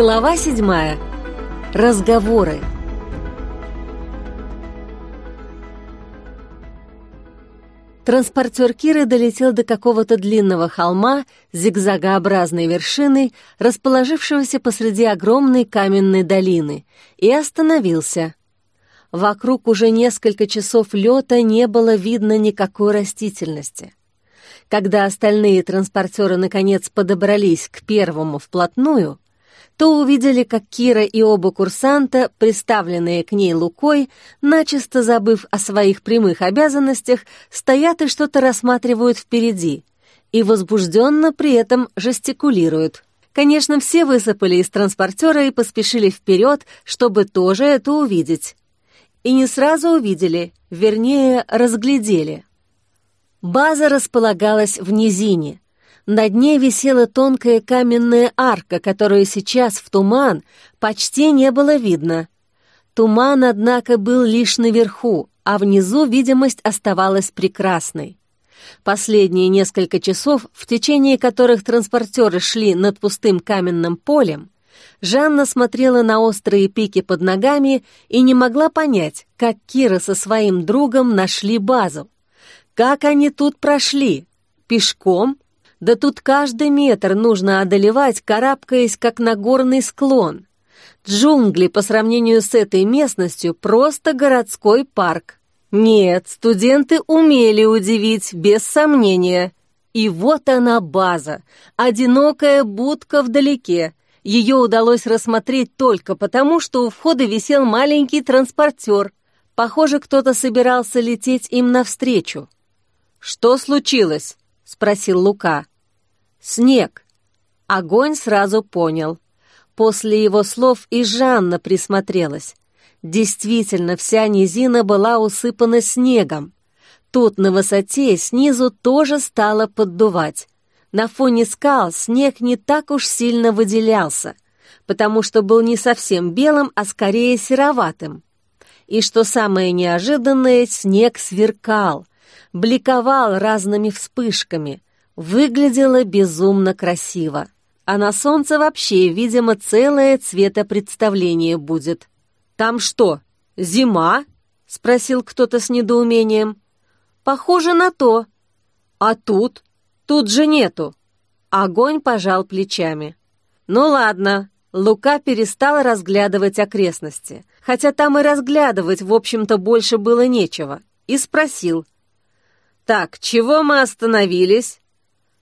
Глава седьмая. Разговоры. Транспортер Киры долетел до какого-то длинного холма зигзагообразной вершиной, расположившегося посреди огромной каменной долины, и остановился. Вокруг уже несколько часов лета не было видно никакой растительности. Когда остальные транспортеры наконец подобрались к первому вплотную, то увидели, как Кира и оба курсанта, приставленные к ней Лукой, начисто забыв о своих прямых обязанностях, стоят и что-то рассматривают впереди, и возбужденно при этом жестикулируют. Конечно, все высыпали из транспортера и поспешили вперед, чтобы тоже это увидеть. И не сразу увидели, вернее, разглядели. База располагалась в низине, на дне висела тонкая каменная арка, которую сейчас в туман почти не было видно. Туман, однако, был лишь наверху, а внизу видимость оставалась прекрасной. Последние несколько часов, в течение которых транспортеры шли над пустым каменным полем, Жанна смотрела на острые пики под ногами и не могла понять, как Кира со своим другом нашли базу. Как они тут прошли? Пешком да тут каждый метр нужно одолевать, карабкаясь, как на горный склон. Джунгли по сравнению с этой местностью просто городской парк. Нет, студенты умели удивить, без сомнения. И вот она база, одинокая будка вдалеке. Ее удалось рассмотреть только потому, что у входа висел маленький транспортер. Похоже, кто-то собирался лететь им навстречу. «Что случилось?» — спросил Лука. «Снег!» Огонь сразу понял. После его слов и Жанна присмотрелась. Действительно, вся низина была усыпана снегом. Тут на высоте снизу тоже стало поддувать. На фоне скал снег не так уж сильно выделялся, потому что был не совсем белым, а скорее сероватым. И что самое неожиданное, снег сверкал, бликовал разными вспышками — Выглядело безумно красиво. А на солнце вообще, видимо, целое цветопредставление будет. «Там что, зима?» — спросил кто-то с недоумением. «Похоже на то. А тут? Тут же нету». Огонь пожал плечами. «Ну ладно». Лука перестал разглядывать окрестности, хотя там и разглядывать, в общем-то, больше было нечего, и спросил. «Так, чего мы остановились?»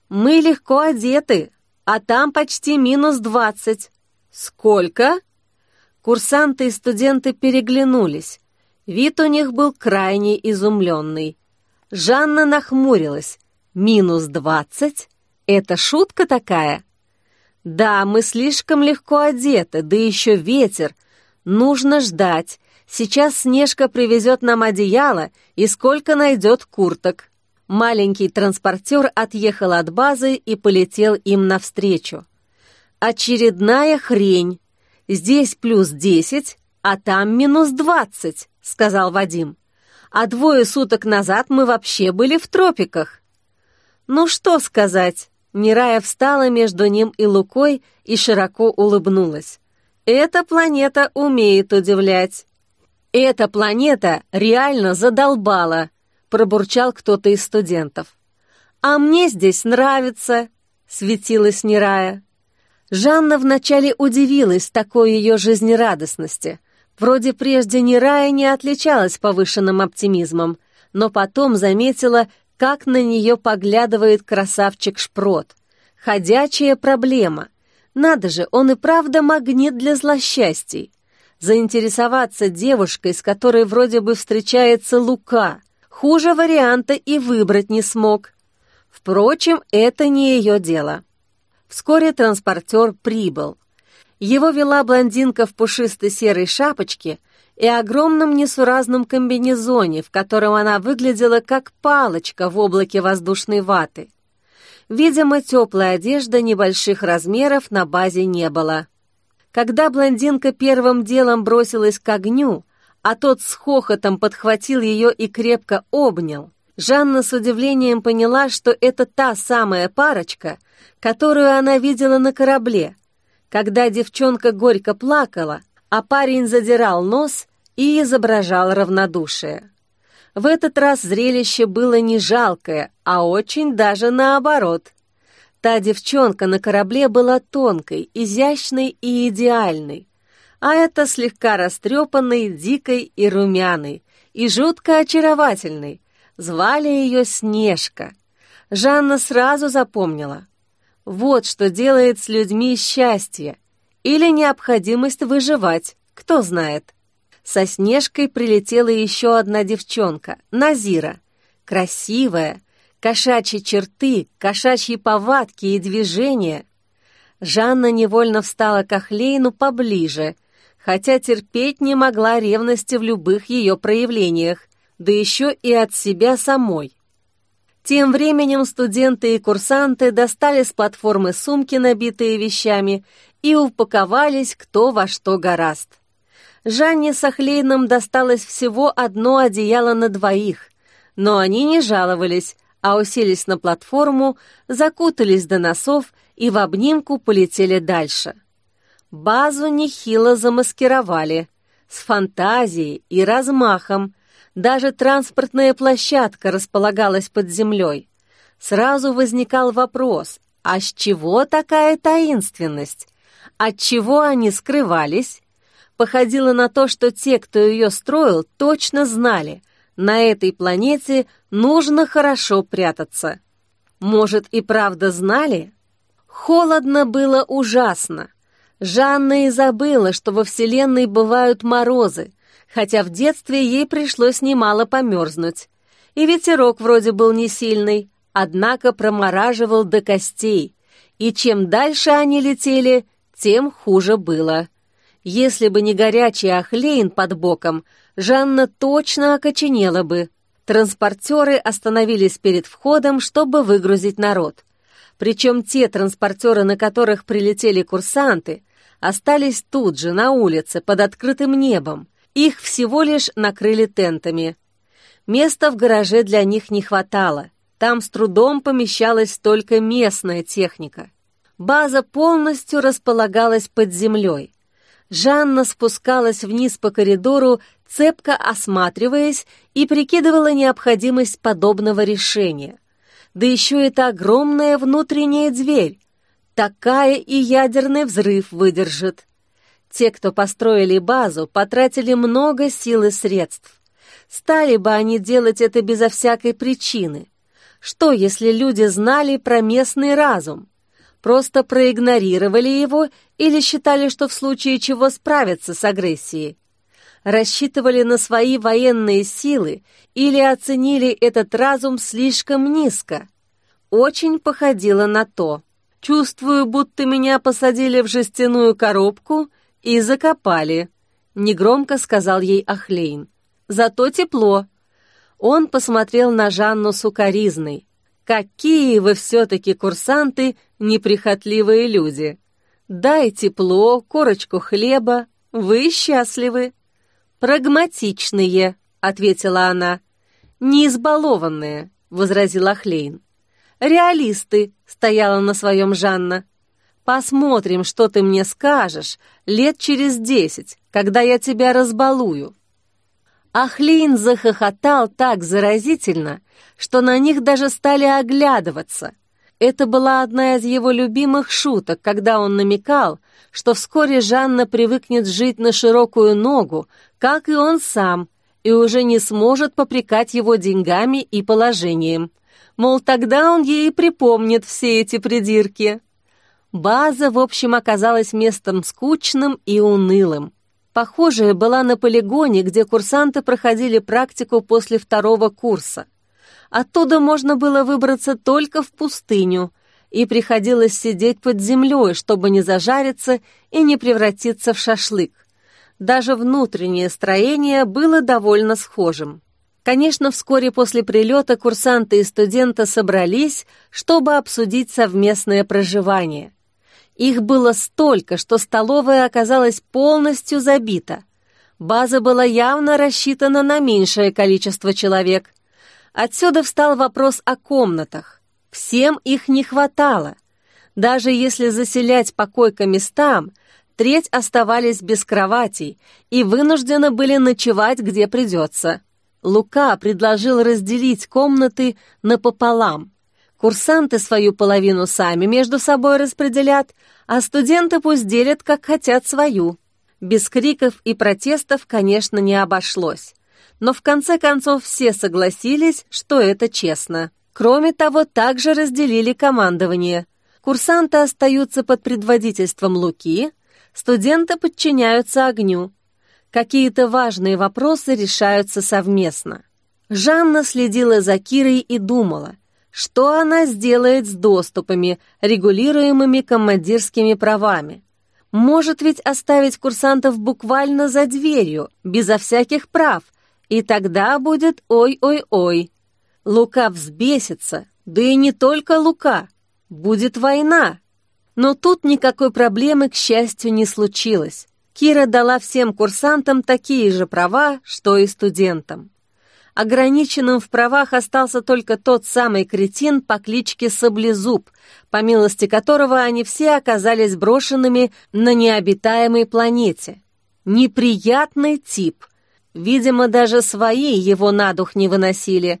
Мы легко одеты, а там почти минус двадцать. Сколько? Курсанты и студенты переглянулись. Вид у них был крайне изумленный. Жанна нахмурилась. Минус двадцать? Это шутка такая? Да, мы слишком легко одеты, да еще ветер. Нужно ждать. Сейчас Снежка привезет нам одеяло и сколько найдет курток. Маленький транспортер отъехал от базы и полетел им навстречу. «Очередная хрень. Здесь плюс десять, а там минус двадцать», — сказал Вадим. «А двое суток назад мы вообще были в тропиках». «Ну что сказать?» Нерая встала между ним и Лукой и широко улыбнулась. «Эта планета умеет удивлять». «Эта планета реально задолбала», пробурчал кто-то из студентов. «А мне здесь нравится», — светилась Нерая. Жанна вначале удивилась такой ее жизнерадостности. Вроде прежде Нерая не отличалась повышенным оптимизмом, но потом заметила, как на нее поглядывает красавчик Шпрот. Ходячая проблема. Надо же, он и правда магнит для злосчастий. Заинтересоваться девушкой, с которой вроде бы встречается Лука, Хуже варианта и выбрать не смог. Впрочем, это не ее дело. Вскоре транспортер прибыл. Его вела блондинка в пушистой серой шапочке и огромном несуразном комбинезоне, в котором она выглядела как палочка в облаке воздушной ваты. Видимо, теплой одежды небольших размеров на базе не было. Когда блондинка первым делом бросилась к огню, а тот с хохотом подхватил ее и крепко обнял. Жанна с удивлением поняла, что это та самая парочка, которую она видела на корабле. когда девчонка горько плакала, а парень задирал нос и изображал равнодушие. В этот раз зрелище было не жалкое, а очень даже наоборот. Та девчонка на корабле была тонкой, изящной и идеальной, а эта слегка растрепанной, дикой и румяной, и жутко очаровательной. Звали ее Снежка. Жанна сразу запомнила. Вот что делает с людьми счастье. Или необходимость выживать, кто знает. Со Снежкой прилетела еще одна девчонка, Назира. Красивая, кошачьи черты, кошачьи повадки и движения. Жанна невольно встала к Ахлейну поближе, хотя терпеть не могла ревности в любых ее проявлениях, да еще и от себя самой. Тем временем студенты и курсанты достали с платформы сумки, набитые вещами, и упаковались кто во что гораст. Жанне с Ахлейном досталось всего одно одеяло на двоих, но они не жаловались, а уселись на платформу, закутались до носов и в обнимку полетели дальше. Базу нехило замаскировали, с фантазией и размахом, даже транспортная площадка располагалась под землей. Сразу возникал вопрос, а с чего такая таинственность? От чего они скрывались? Походило на то, что те, кто ее строил, точно знали, на этой планете нужно хорошо прятаться. Может, и правда знали? Холодно было ужасно. Жанна и забыла, что во Вселенной бывают морозы, хотя в детстве ей пришлось немало померзнуть. И ветерок вроде был не сильный, однако промораживал до костей, и чем дальше они летели, тем хуже было. Если бы не горячий Ахлейн под боком, Жанна точно окоченела бы. Транспортеры остановились перед входом, чтобы выгрузить народ. Причем те транспортеры, на которых прилетели курсанты, остались тут же, на улице, под открытым небом, их всего лишь накрыли тентами. Места в гараже для них не хватало. Там с трудом помещалась только местная техника. База полностью располагалась под землей. Жанна спускалась вниз по коридору, цепко осматриваясь и прикидывала необходимость подобного решения. Да еще это огромная внутренняя дверь. Такая и ядерный взрыв выдержит. Те, кто построили базу, потратили много сил и средств. Стали бы они делать это безо всякой причины. Что, если люди знали про местный разум? Просто проигнорировали его или считали, что в случае чего справятся с агрессией? Рассчитывали на свои военные силы или оценили этот разум слишком низко? Очень походило на то. Чувствую, будто меня посадили в жестяную коробку «И закопали», — негромко сказал ей Ахлейн. «Зато тепло». Он посмотрел на Жанну сукоризной. «Какие вы все-таки курсанты, неприхотливые люди! Дай тепло, корочку хлеба, вы счастливы!» «Прагматичные», — ответила она. «Не избалованные», — возразил Ахлейн. «Реалисты», — стояла на своем Жанна. Посмотрим, что ты мне скажешь лет через десять, когда я тебя разбалую». Ахлин захохотал так заразительно, что на них даже стали оглядываться. Это была одна из его любимых шуток, когда он намекал, что вскоре Жанна привыкнет жить на широкую ногу, как и он сам, и уже не сможет попрекать его деньгами и положением. Мол, тогда он ей припомнит все эти придирки. База, в общем, оказалась местом скучным и унылым. Похожая была на полигоне, где курсанты проходили практику после второго курса. Оттуда можно было выбраться только в пустыню, и приходилось сидеть под землей, чтобы не зажариться и не превратиться в шашлык. Даже внутреннее строение было довольно схожим. Конечно, вскоре после прилета курсанты и студенты собрались, чтобы обсудить совместное проживание – их было столько, что столовая оказалась полностью забита. База была явно рассчитана на меньшее количество человек. Отсюда встал вопрос о комнатах. Всем их не хватало. Даже если заселять по койко-местам, треть оставались без кроватей и вынуждены были ночевать, где придется. Лука предложил разделить комнаты напополам. Курсанты свою половину сами между собой распределят, а студенты пусть делят, как хотят свою. Без криков и протестов, конечно, не обошлось. Но в конце концов все согласились, что это честно. Кроме того, также разделили командование. Курсанты остаются под предводительством Луки, студенты подчиняются огню. Какие-то важные вопросы решаются совместно. Жанна следила за Кирой и думала, что она сделает с доступами, регулируемыми командирскими правами. Может ведь оставить курсантов буквально за дверью, безо всяких прав, и тогда будет ой-ой-ой. Лука взбесится, да и не только Лука. Будет война. Но тут никакой проблемы, к счастью, не случилось. Кира дала всем курсантам такие же права, что и студентам. Ограниченным в правах остался только тот самый кретин по кличке Саблезуб, по милости которого они все оказались брошенными на необитаемой планете. Неприятный тип. Видимо, даже свои его на дух не выносили.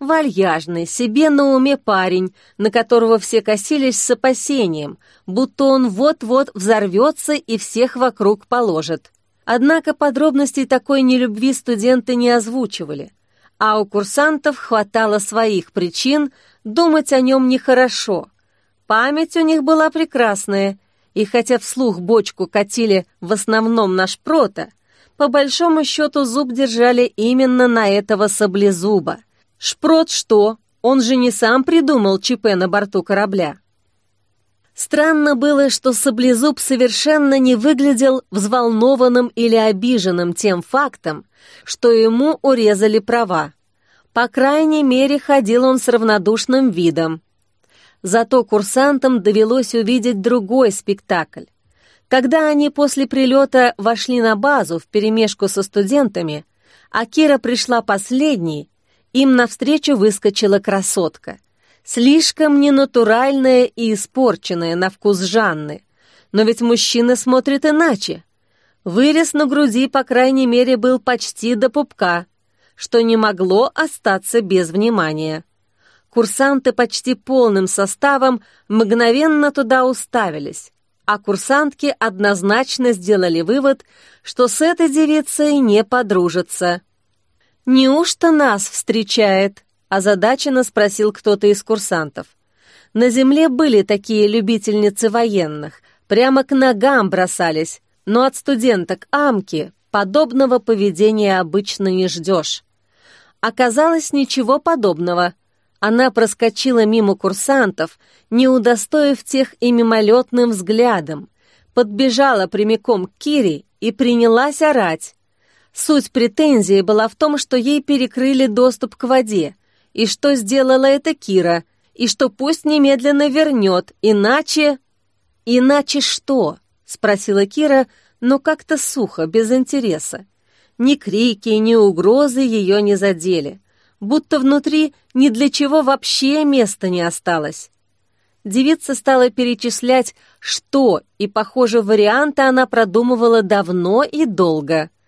Вальяжный, себе на уме парень, на которого все косились с опасением, будто он вот-вот взорвется и всех вокруг положит. Однако подробностей такой нелюбви студенты не озвучивали, а у курсантов хватало своих причин думать о нем нехорошо. Память у них была прекрасная, и хотя вслух бочку катили в основном на шпрота, по большому счету зуб держали именно на этого саблезуба — Шпрот что? Он же не сам придумал ЧП на борту корабля. Странно было, что Саблезуб совершенно не выглядел взволнованным или обиженным тем фактом, что ему урезали права. По крайней мере, ходил он с равнодушным видом. Зато курсантам довелось увидеть другой спектакль. Когда они после прилета вошли на базу вперемешку со студентами, а Кира пришла последней, им навстречу выскочила красотка. Слишком ненатуральная и испорченная на вкус Жанны. Но ведь мужчина смотрит иначе. Вырез на груди, по крайней мере, был почти до пупка, что не могло остаться без внимания. Курсанты почти полным составом мгновенно туда уставились, а курсантки однозначно сделали вывод, что с этой девицей не подружатся. «Неужто нас встречает?» – озадаченно спросил кто-то из курсантов. На земле были такие любительницы военных, прямо к ногам бросались, но от студенток Амки подобного поведения обычно не ждешь. Оказалось, ничего подобного. Она проскочила мимо курсантов, не удостоив тех и мимолетным взглядом, подбежала прямиком к Кире и принялась орать. Суть претензии была в том, что ей перекрыли доступ к воде, и что сделала это Кира, и что пусть немедленно вернет, иначе... «Иначе что?» — спросила Кира, но как-то сухо, без интереса. Ни крики, ни угрозы ее не задели, будто внутри ни для чего вообще места не осталось. Девица стала перечислять, что, и, похоже, варианты она продумывала давно и долго —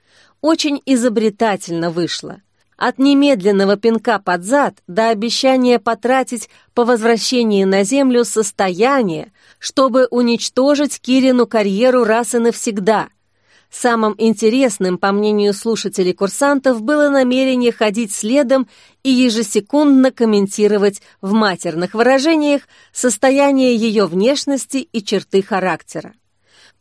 очень изобретательно вышло. От немедленного пинка под зад до обещания потратить по возвращении на Землю состояние, чтобы уничтожить Кирину карьеру раз и навсегда. Самым интересным, по мнению слушателей курсантов, было намерение ходить следом и ежесекундно комментировать в матерных выражениях состояние ее внешности и черты характера.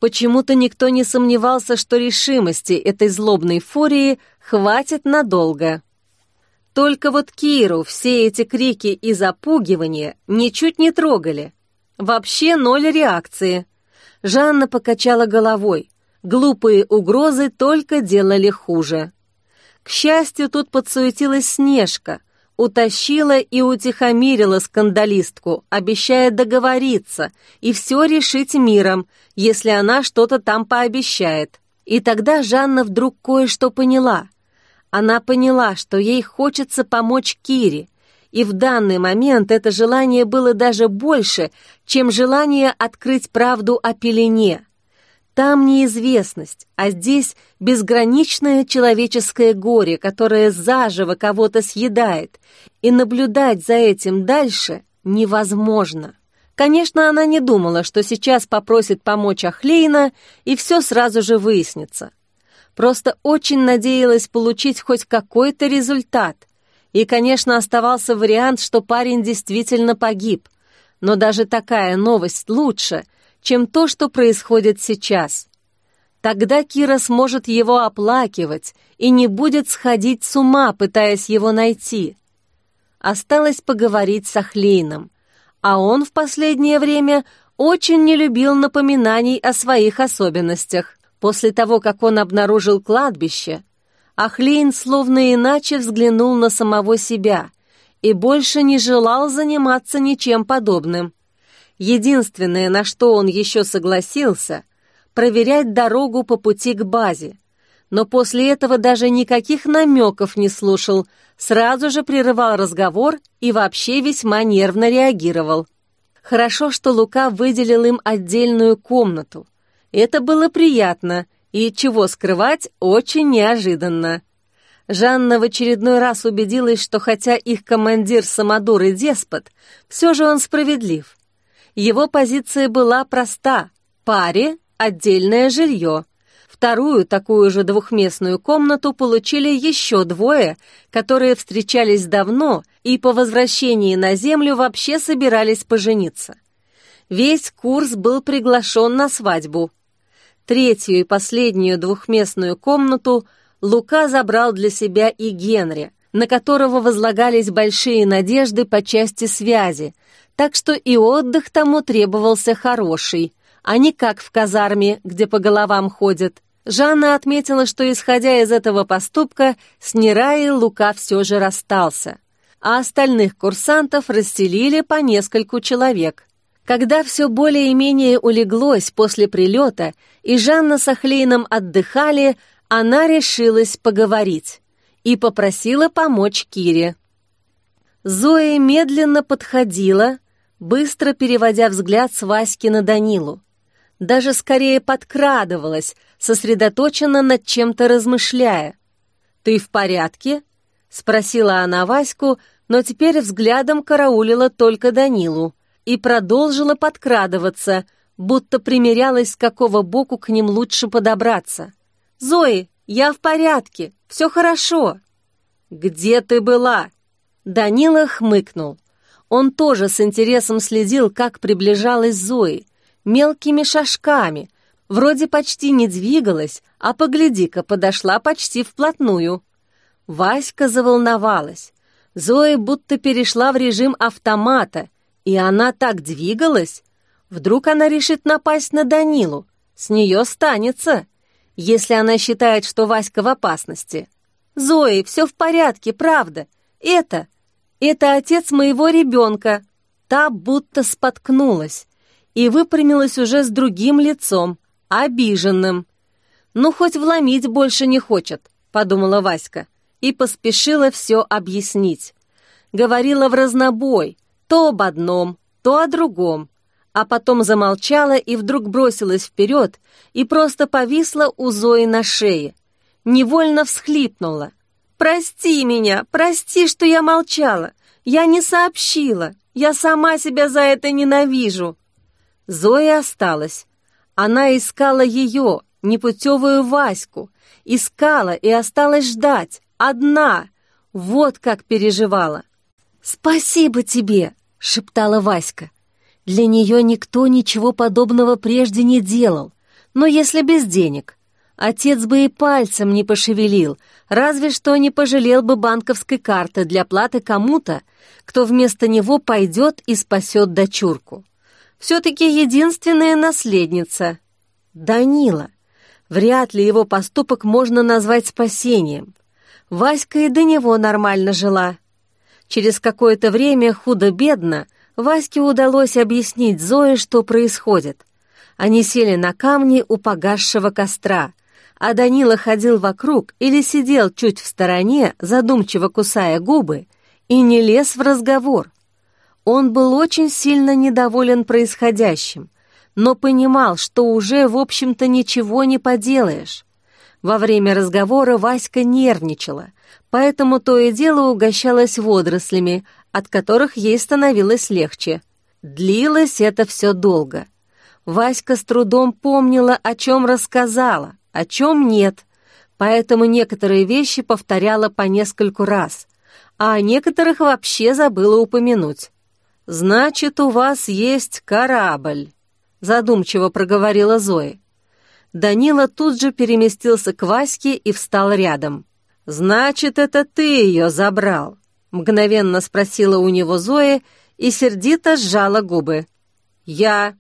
Почему-то никто не сомневался, что решимости этой злобной фурии хватит надолго. Только вот Киру все эти крики и запугивания ничуть не трогали. Вообще ноль реакции. Жанна покачала головой. Глупые угрозы только делали хуже. К счастью, тут подсуетилась Снежка — утащила и утихомирила скандалистку, обещая договориться и все решить миром, если она что-то там пообещает. И тогда Жанна вдруг кое-что поняла. Она поняла, что ей хочется помочь Кире, И в данный момент это желание было даже больше, чем желание открыть правду о пелене. Там неизвестность, а здесь безграничное человеческое горе, которое заживо кого-то съедает, и наблюдать за этим дальше невозможно. Конечно, она не думала, что сейчас попросит помочь Ахлейна, и все сразу же выяснится. Просто очень надеялась получить хоть какой-то результат. И, конечно, оставался вариант, что парень действительно погиб. Но даже такая новость лучше, чем то, что происходит сейчас. Тогда Кира сможет его оплакивать и не будет сходить с ума, пытаясь его найти. Осталось поговорить с Ахлейном, а он в последнее время очень не любил напоминаний о своих особенностях. После того, как он обнаружил кладбище, Ахлейн словно иначе взглянул на самого себя и больше не желал заниматься ничем подобным. Единственное, на что он еще согласился, проверять дорогу по пути к базе. Но после этого даже никаких намеков не слушал, сразу же прерывал разговор и вообще весьма нервно реагировал. Хорошо, что Лука выделил им отдельную комнату. Это было приятно и, чего скрывать, очень неожиданно. Жанна в очередной раз убедилась, что хотя их командир самодур и деспот, все же он справедлив. Его позиция была проста – паре – отдельное жилье. Вторую такую же двухместную комнату получили еще двое, которые встречались давно и по возвращении на землю вообще собирались пожениться. Весь курс был приглашен на свадьбу. Третью и последнюю двухместную комнату Лука забрал для себя и Генри, на которого возлагались большие надежды по части связи, так что и отдых тому требовался хороший, а не как в казарме, где по головам ходят. Жанна отметила, что, исходя из этого поступка, с Нераей Лука все же расстался, а остальных курсантов расселили по нескольку человек. Когда все более-менее улеглось после прилета, и Жанна с Ахлейном отдыхали, она решилась поговорить и попросила помочь Кире. Зоя медленно подходила, быстро переводя взгляд с Васьки на Данилу. Даже скорее подкрадывалась, сосредоточенно над чем-то размышляя. «Ты в порядке?» — спросила она Ваську, но теперь взглядом караулила только Данилу и продолжила подкрадываться, будто примерялась, с какого боку к ним лучше подобраться. «Зои, я в порядке, все хорошо». «Где ты была?» Данила хмыкнул. Он тоже с интересом следил, как приближалась Зои, мелкими шажками, вроде почти не двигалась, а погляди-ка, подошла почти вплотную. Васька заволновалась. Зоя будто перешла в режим автомата, и она так двигалась. Вдруг она решит напасть на Данилу. С нее станется, если она считает, что Васька в опасности. «Зои, все в порядке, правда. Это... Это отец моего ребенка». Та будто споткнулась и выпрямилась уже с другим лицом, обиженным. «Ну, хоть вломить больше не хочет», — подумала Васька, и поспешила все объяснить. Говорила в разнобой, то об одном, то о другом, а потом замолчала и вдруг бросилась вперед и просто повисла у Зои на шее. Невольно всхлипнула. «Прости меня, прости, что я молчала. Я не сообщила. Я сама себя за это ненавижу». Зоя осталась. Она искала ее, непутевую Ваську. Искала и осталась ждать. Одна. Вот как переживала. «Спасибо тебе!» — шептала Васька. Для нее никто ничего подобного прежде не делал. Но если без денег, отец бы и пальцем не пошевелил, разве что не пожалел бы банковской карты для платы кому-то, кто вместо него пойдет и спасет дочурку все-таки единственная наследница. Данила. Вряд ли его поступок можно назвать спасением. Васька и до него нормально жила. Через какое-то время худо-бедно Ваське удалось объяснить Зое, что происходит. Они сели на камни у погасшего костра, а Данила ходил вокруг или сидел чуть в стороне, задумчиво кусая губы, и не лез в разговор. Он был очень сильно недоволен происходящим, но понимал, что уже, в общем-то, ничего не поделаешь. Во время разговора Васька нервничала, поэтому то и дело угощалась водорослями, от которых ей становилось легче. Длилось это все долго. Васька с трудом помнила, о чем рассказала, о чем нет, поэтому некоторые вещи повторяла по нескольку раз, а о некоторых вообще забыла упомянуть. «Значит, у вас есть корабль», — задумчиво проговорила Зоя. Данила тут же переместился к Ваське и встал рядом. «Значит, это ты ее забрал?» — мгновенно спросила у него Зоя и сердито сжала губы. «Я...»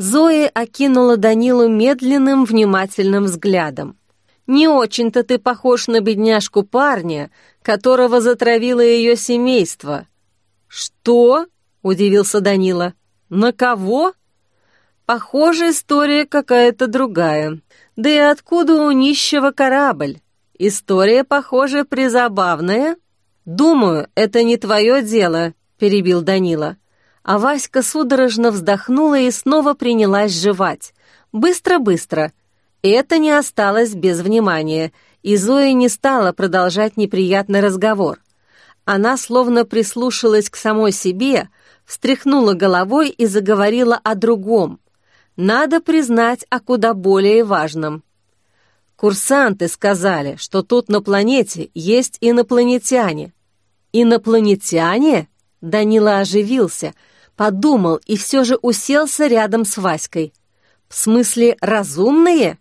Зоя окинула Данилу медленным, внимательным взглядом. «Не очень-то ты похож на бедняжку парня, которого затравило ее семейство». «Что?» — удивился Данила. «На кого?» Похоже, история какая-то другая. Да и откуда у нищего корабль? История, похоже, призабавная. Думаю, это не твое дело, перебил Данила. А Васька судорожно вздохнула и снова принялась жевать. Быстро-быстро. Это не осталось без внимания, и Зоя не стала продолжать неприятный разговор. Она словно прислушалась к самой себе, встряхнула головой и заговорила о другом, надо признать о куда более важном. Курсанты сказали, что тут на планете есть инопланетяне. Инопланетяне? Данила оживился, подумал и все же уселся рядом с Васькой. В смысле, разумные?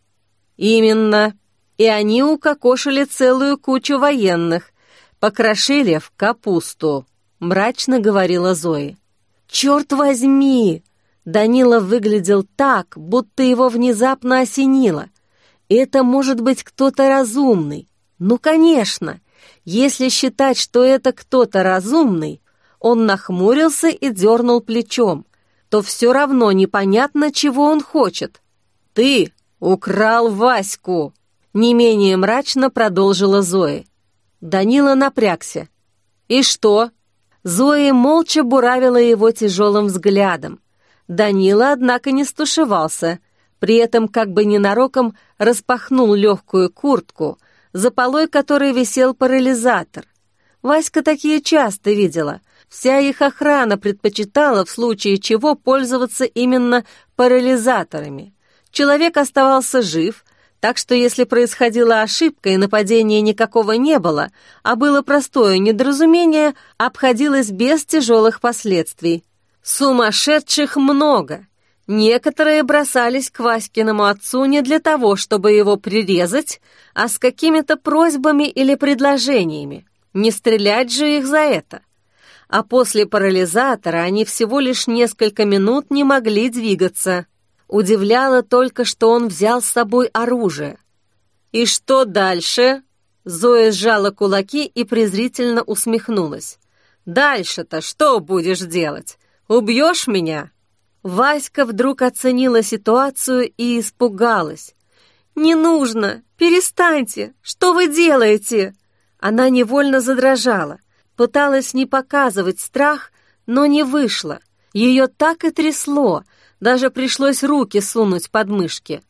Именно. И они укокошили целую кучу военных, покрошили в капусту, мрачно говорила Зои. «Черт возьми!» Данила выглядел так, будто его внезапно осенило. Это может быть кто-то разумный. Ну, конечно. Если считать, что это кто-то разумный, он нахмурился и дернул плечом, то все равно непонятно, чего он хочет. «Ты украл Ваську!» Не менее мрачно продолжила Зоя. Данила напрягся. «И что?» Зоя молча буравила его тяжелым взглядом. Данила, однако, не стушевался, при этом как бы ненароком распахнул легкую куртку, за полой которой висел парализатор. Васька такие часто видела. Вся их охрана предпочитала в случае чего пользоваться именно парализаторами. Человек оставался жив, так что если происходила ошибка и нападения никакого не было, а было простое недоразумение, обходилось без тяжелых последствий. Сумасшедших много. Некоторые бросались к Васькиному отцу не для того, чтобы его прирезать, а с какими-то просьбами или предложениями. Не стрелять же их за это. А после парализатора они всего лишь несколько минут не могли двигаться. Удивляло только, что он взял с собой оружие. «И что дальше?» Зоя сжала кулаки и презрительно усмехнулась. «Дальше-то что будешь делать? Убьешь меня?» Васька вдруг оценила ситуацию и испугалась. «Не нужно! Перестаньте! Что вы делаете?» Она невольно задрожала, пыталась не показывать страх, но не вышло. Ее так и трясло, даже пришлось руки сунуть под мышки.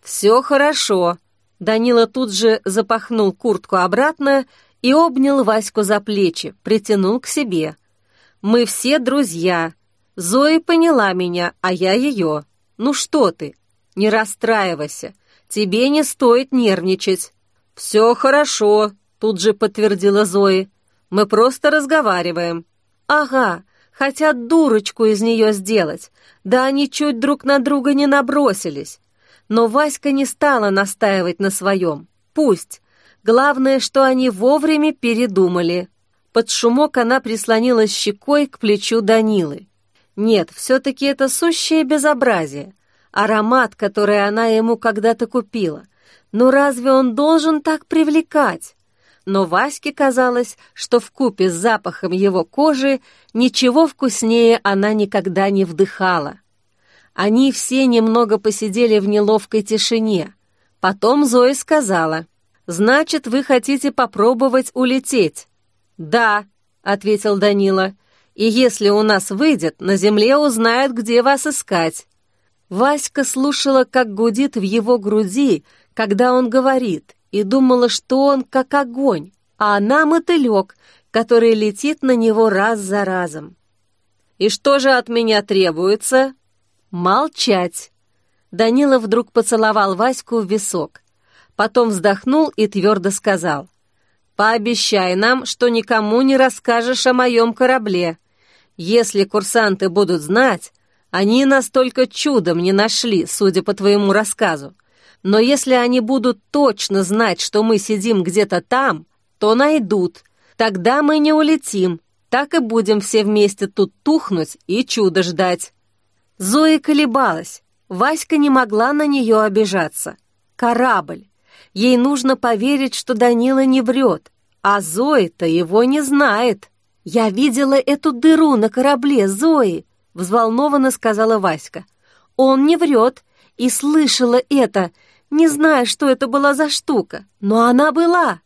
«Все хорошо», Данила тут же запахнул куртку обратно и обнял Ваську за плечи, притянул к себе. Мы все друзья. Зои поняла меня, а я ее. Ну что ты? Не расстраивайся. Тебе не стоит нервничать. Все хорошо, тут же подтвердила Зои. Мы просто разговариваем. Ага, хотят дурочку из нее сделать. Да они чуть друг на друга не набросились. Но Васька не стала настаивать на своем. Пусть. Главное, что они вовремя передумали. Под шумок она прислонилась щекой к плечу Данилы. Нет, все-таки это сущее безобразие. Аромат, который она ему когда-то купила. Но разве он должен так привлекать? Но Ваське казалось, что в купе с запахом его кожи ничего вкуснее она никогда не вдыхала. Они все немного посидели в неловкой тишине. Потом Зоя сказала, «Значит, вы хотите попробовать улететь?» «Да», — ответил Данила. «И если у нас выйдет, на земле узнают, где вас искать». Васька слушала, как гудит в его груди, когда он говорит, и думала, что он как огонь, а она мотылек, который летит на него раз за разом. «И что же от меня требуется?» «Молчать!» Данила вдруг поцеловал Ваську в висок. Потом вздохнул и твердо сказал. «Пообещай нам, что никому не расскажешь о моем корабле. Если курсанты будут знать, они настолько чудом не нашли, судя по твоему рассказу. Но если они будут точно знать, что мы сидим где-то там, то найдут. Тогда мы не улетим, так и будем все вместе тут тухнуть и чудо ждать». Зоя колебалась. Васька не могла на нее обижаться. Корабль. Ей нужно поверить, что Данила не врет, а Зои-то его не знает. «Я видела эту дыру на корабле Зои», — взволнованно сказала Васька. «Он не врет, и слышала это, не зная, что это была за штука, но она была.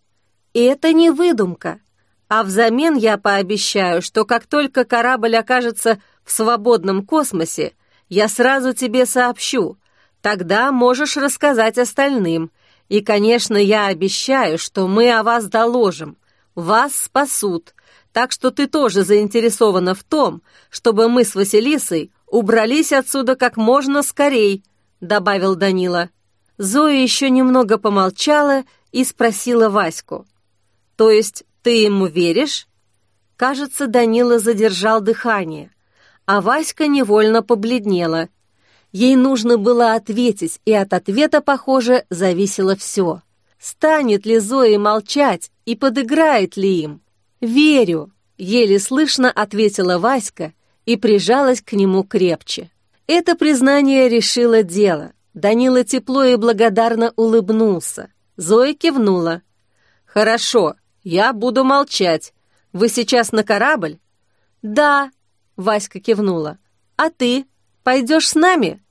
Это не выдумка. А взамен я пообещаю, что как только корабль окажется в свободном космосе, я сразу тебе сообщу. Тогда можешь рассказать остальным. И, конечно, я обещаю, что мы о вас доложим. Вас спасут. Так что ты тоже заинтересована в том, чтобы мы с Василисой убрались отсюда как можно скорей», — добавил Данила. Зоя еще немного помолчала и спросила Ваську. «То есть ты ему веришь?» Кажется, Данила задержал дыхание, а Васька невольно побледнела. Ей нужно было ответить, и от ответа, похоже, зависело все. Станет ли Зоя молчать и подыграет ли им? «Верю», — еле слышно ответила Васька и прижалась к нему крепче. Это признание решило дело. Данила тепло и благодарно улыбнулся. Зоя кивнула. «Хорошо, я буду молчать. Вы сейчас на корабль?» «Да», — Васька кивнула. «А ты пойдешь с нами?»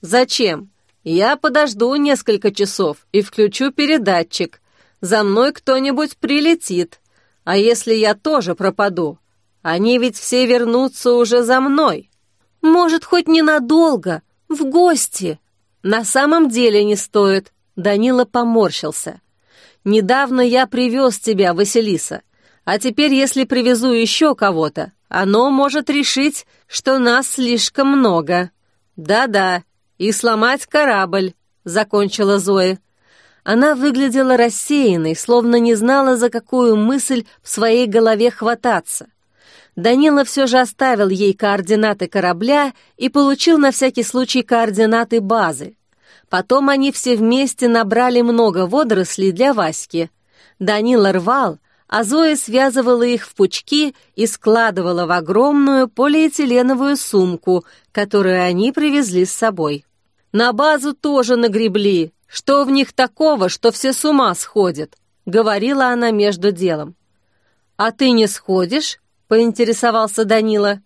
«Зачем? Я подожду несколько часов и включу передатчик. За мной кто-нибудь прилетит. А если я тоже пропаду? Они ведь все вернутся уже за мной. Может, хоть ненадолго, в гости?» «На самом деле не стоит», — Данила поморщился. Недавно я привез тебя, Василиса, а теперь, если привезу еще кого-то, оно может решить, что нас слишком много. Да-да, и сломать корабль», — закончила Зоя. Она выглядела рассеянной, словно не знала, за какую мысль в своей голове хвататься. Данила все же оставил ей координаты корабля и получил на всякий случай координаты базы. Потом они все вместе набрали много водорослей для Васьки. Данила рвал, а Зоя связывала их в пучки и складывала в огромную полиэтиленовую сумку, которую они привезли с собой. На базу тоже нагребли. Что в них такого, что все с ума сходят? Говорила она между делом. «А ты не сходишь?» — поинтересовался Данила.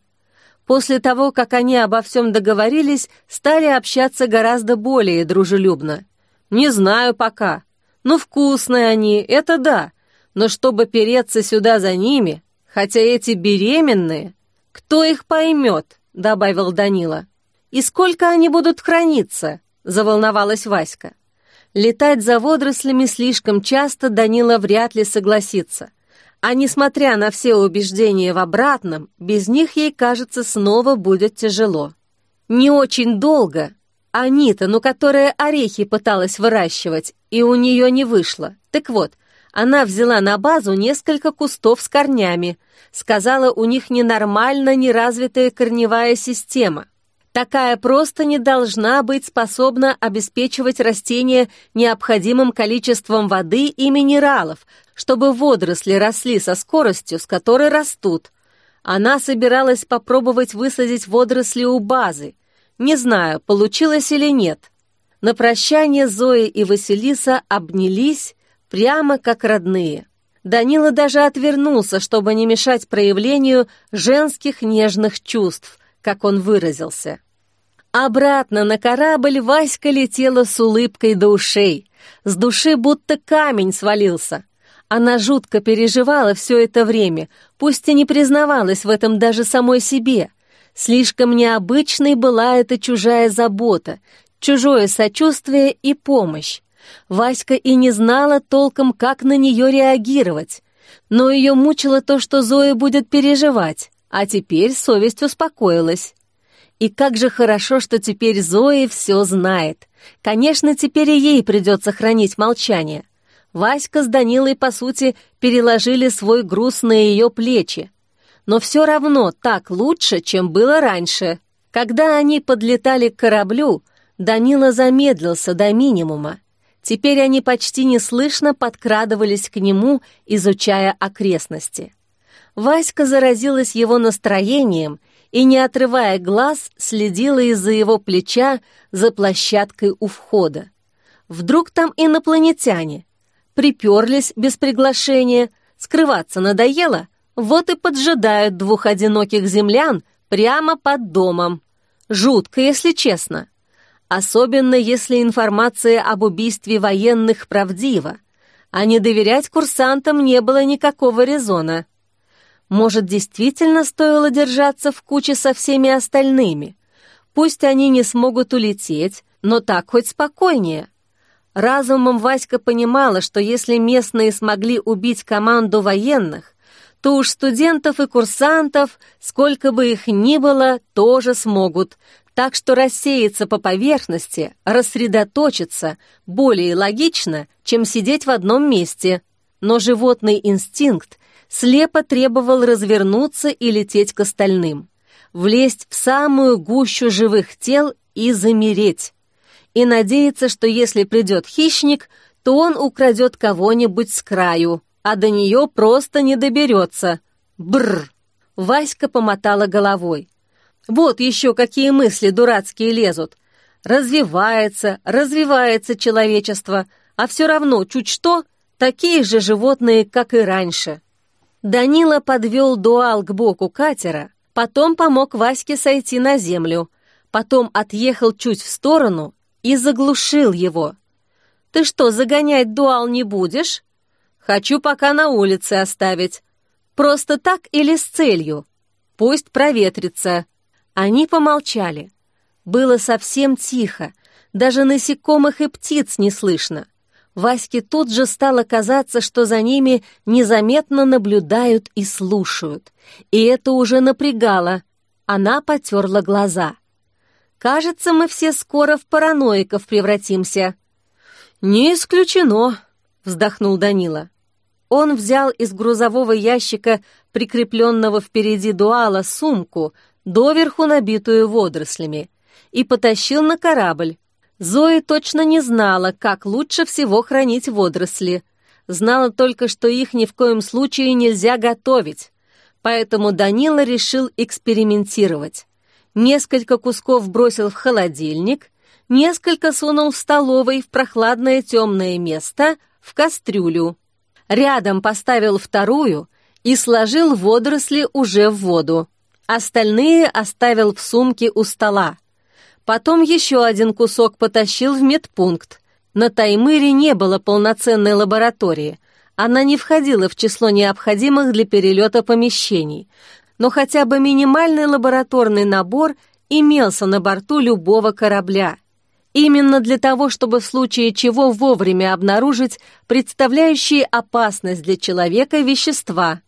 После того, как они обо всем договорились, стали общаться гораздо более дружелюбно. «Не знаю пока. Ну, вкусные они, это да. Но чтобы переться сюда за ними, хотя эти беременные, кто их поймет?» — добавил Данила. «И сколько они будут храниться?» — заволновалась Васька. Летать за водорослями слишком часто Данила вряд ли согласится. А несмотря на все убеждения в обратном, без них ей, кажется, снова будет тяжело. Не очень долго. Анита, ну которая орехи пыталась выращивать, и у нее не вышло. Так вот, она взяла на базу несколько кустов с корнями. Сказала, у них ненормально неразвитая корневая система. Такая просто не должна быть способна обеспечивать растения необходимым количеством воды и минералов, чтобы водоросли росли со скоростью, с которой растут. Она собиралась попробовать высадить водоросли у базы. Не знаю, получилось или нет. На прощание Зоя и Василиса обнялись прямо как родные. Данила даже отвернулся, чтобы не мешать проявлению женских нежных чувств, как он выразился. Обратно на корабль Васька летела с улыбкой до ушей. С души будто камень свалился. Она жутко переживала все это время, пусть и не признавалась в этом даже самой себе. Слишком необычной была эта чужая забота, чужое сочувствие и помощь. Васька и не знала толком, как на нее реагировать. Но ее мучило то, что Зоя будет переживать, а теперь совесть успокоилась. И как же хорошо, что теперь Зоя все знает. Конечно, теперь и ей придется хранить молчание. Васька с Данилой, по сути, переложили свой груз на ее плечи. Но все равно так лучше, чем было раньше. Когда они подлетали к кораблю, Данила замедлился до минимума. Теперь они почти неслышно подкрадывались к нему, изучая окрестности. Васька заразилась его настроением и, не отрывая глаз, следила из-за его плеча за площадкой у входа. Вдруг там инопланетяне? Приперлись без приглашения, скрываться надоело, вот и поджидают двух одиноких землян прямо под домом. Жутко, если честно. Особенно, если информация об убийстве военных правдива, а не доверять курсантам не было никакого резона. Может, действительно стоило держаться в куче со всеми остальными? Пусть они не смогут улететь, но так хоть спокойнее. Разумом Васька понимала, что если местные смогли убить команду военных, то уж студентов и курсантов, сколько бы их ни было, тоже смогут, так что рассеяться по поверхности, рассредоточиться более логично, чем сидеть в одном месте. Но животный инстинкт слепо требовал развернуться и лететь к остальным, влезть в самую гущу живых тел и замереть. И надеяться, что если придет хищник, то он украдет кого-нибудь с краю, а до нее просто не доберется. Бррр! Васька помотала головой. Вот еще какие мысли дурацкие лезут. Развивается, развивается человечество, а все равно чуть что, такие же животные, как и раньше. Данила подвел дуал к боку катера, потом помог Ваське сойти на землю, потом отъехал чуть в сторону и заглушил его. «Ты что, загонять дуал не будешь?» «Хочу пока на улице оставить. Просто так или с целью? Пусть проветрится». Они помолчали. Было совсем тихо, даже насекомых и птиц не слышно. Ваське тут же стало казаться, что за ними незаметно наблюдают и слушают. И это уже напрягало. Она потерла глаза. «Кажется, мы все скоро в параноиков превратимся». «Не исключено», — вздохнул Данила. Он взял из грузового ящика, прикрепленного впереди дуала, сумку, доверху набитую водорослями, и потащил на корабль. Зои точно не знала, как лучше всего хранить водоросли. Знала только, что их ни в коем случае нельзя готовить. Поэтому Данила решил экспериментировать. Несколько кусков бросил в холодильник, несколько сунул в столовой в прохладное темное место, в кастрюлю. Рядом поставил вторую и сложил водоросли уже в воду. Остальные оставил в сумке у стола. Потом еще один кусок потащил в медпункт. На Таймыре не было полноценной лаборатории. Она не входила в число необходимых для перелета помещений. Но хотя бы минимальный лабораторный набор имелся на борту любого корабля. Именно для того, чтобы в случае чего вовремя обнаружить представляющие опасность для человека вещества.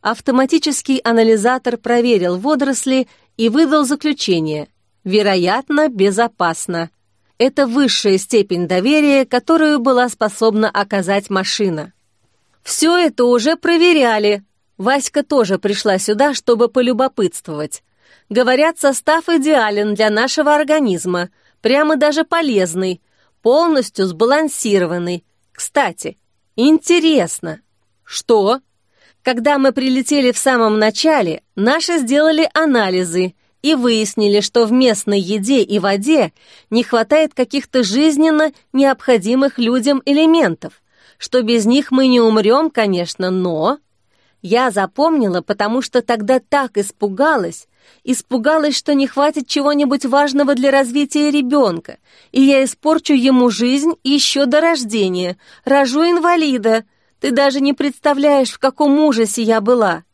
Автоматический анализатор проверил водоросли и выдал заключение – вероятно, безопасно. Это высшая степень доверия, которую была способна оказать машина. Все это уже проверяли. Васька тоже пришла сюда, чтобы полюбопытствовать. Говорят, состав идеален для нашего организма, прямо даже полезный, полностью сбалансированный. Кстати, интересно. Что? Когда мы прилетели в самом начале, наши сделали анализы – и выяснили, что в местной еде и воде не хватает каких-то жизненно необходимых людям элементов, что без них мы не умрем, конечно, но... Я запомнила, потому что тогда так испугалась, испугалась, что не хватит чего-нибудь важного для развития ребенка, и я испорчу ему жизнь еще до рождения, рожу инвалида. Ты даже не представляешь, в каком ужасе я была!»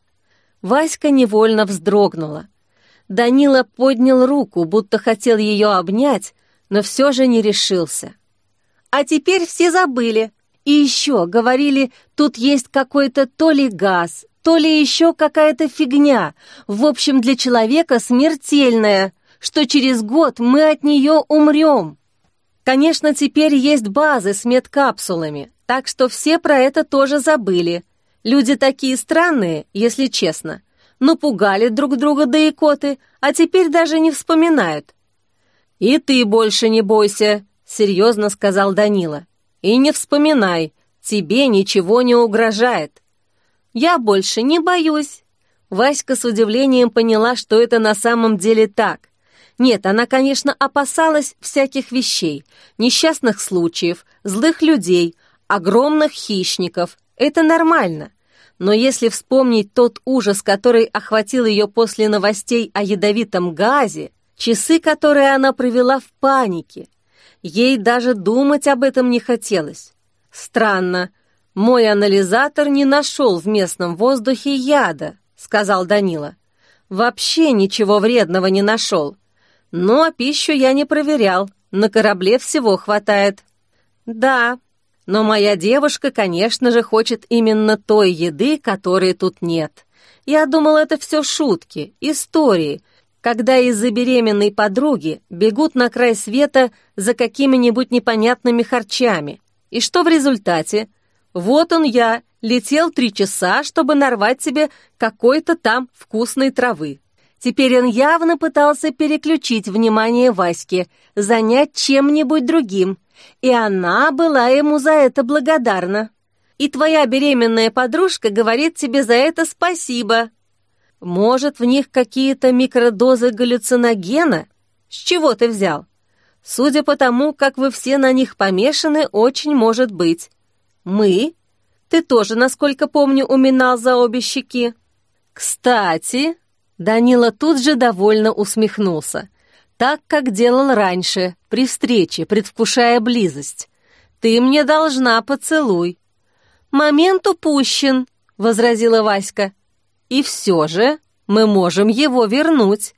Васька невольно вздрогнула. Данила поднял руку, будто хотел ее обнять, но все же не решился. «А теперь все забыли. И еще говорили, тут есть какой-то то ли газ, то ли еще какая-то фигня, в общем, для человека смертельная, что через год мы от нее умрем. Конечно, теперь есть базы с медкапсулами, так что все про это тоже забыли. Люди такие странные, если честно. Напугали друг друга до икоты, а теперь даже не вспоминают. «И ты больше не бойся», — серьезно сказал Данила. «И не вспоминай, тебе ничего не угрожает». «Я больше не боюсь». Васька с удивлением поняла, что это на самом деле так. Нет, она, конечно, опасалась всяких вещей, несчастных случаев, злых людей, огромных хищников. Это нормально. Но если вспомнить тот ужас, который охватил ее после новостей о ядовитом газе, часы, которые она провела в панике, ей даже думать об этом не хотелось. Странно, мой анализатор не нашел в местном воздухе яда, сказал Данила. Вообще ничего вредного не нашел. А пищу я не проверял, на корабле всего хватает. Да, но моя девушка, конечно же, хочет именно той еды, которой тут нет. Я думал, это все шутки, истории, когда из-за беременной подруги бегут на край света за какими-нибудь непонятными харчами. И что в результате? Вот он я, летел три часа, чтобы нарвать себе какой-то там вкусной травы. Теперь он явно пытался переключить внимание Васьки, занять чем-нибудь другим, и она была ему за это благодарна. И твоя беременная подружка говорит тебе за это спасибо. Может, в них какие-то микродозы галлюциногена? С чего ты взял? Судя по тому, как вы все на них помешаны, очень может быть. Мы? Ты тоже, насколько помню, уминал за обе щеки. Кстати, Данила тут же довольно усмехнулся. Так, как делал раньше, при встрече, предвкушая близость. «Ты мне должна поцелуй». «Момент упущен», — возразила Васька. «И все же мы можем его вернуть».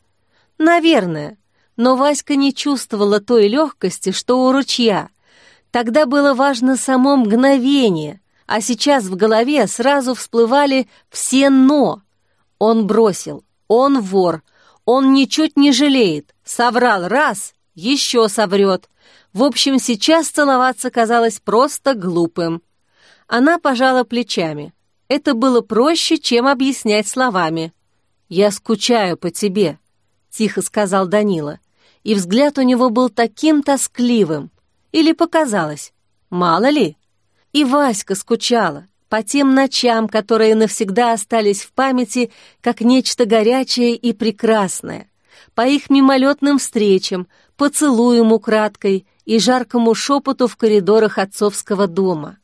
«Наверное». Но Васька не чувствовала той легкости, что у ручья. Тогда было важно само мгновение, а сейчас в голове сразу всплывали все «но». Он бросил. Он вор. Он ничуть не жалеет. Соврал раз, еще соврет. В общем, сейчас целоваться казалось просто глупым. Она пожала плечами. Это было проще, чем объяснять словами. «Я скучаю по тебе», — тихо сказал Данила. И взгляд у него был таким тоскливым. Или показалось, мало ли. И Васька скучала по тем ночам, которые навсегда остались в памяти как нечто горячее и прекрасное, по их мимолетным встречам, поцелуям украдкой и жаркому шепоту в коридорах отцовского дома.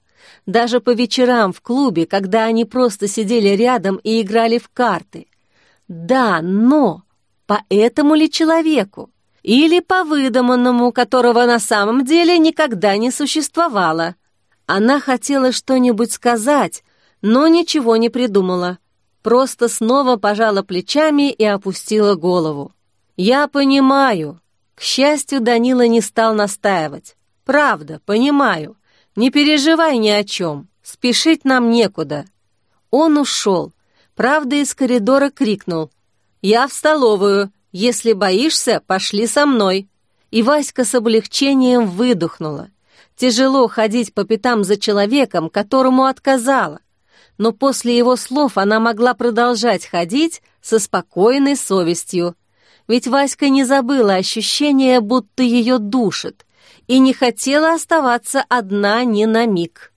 Даже по вечерам в клубе, когда они просто сидели рядом и играли в карты. Да, но по этому ли человеку? Или по выдуманному, которого на самом деле никогда не существовало? Она хотела что-нибудь сказать, но ничего не придумала. Просто снова пожала плечами и опустила голову. «Я понимаю». К счастью, Данила не стал настаивать. «Правда, понимаю. Не переживай ни о чем. Спешить нам некуда». Он ушел. Правда, из коридора крикнул. «Я в столовую. Если боишься, пошли со мной». И Васька с облегчением выдохнула. Тяжело ходить по пятам за человеком, которому отказала. Но после его слов она могла продолжать ходить со спокойной совестью. Ведь Васька не забыла ощущение, будто ее душит, и не хотела оставаться одна ни на миг.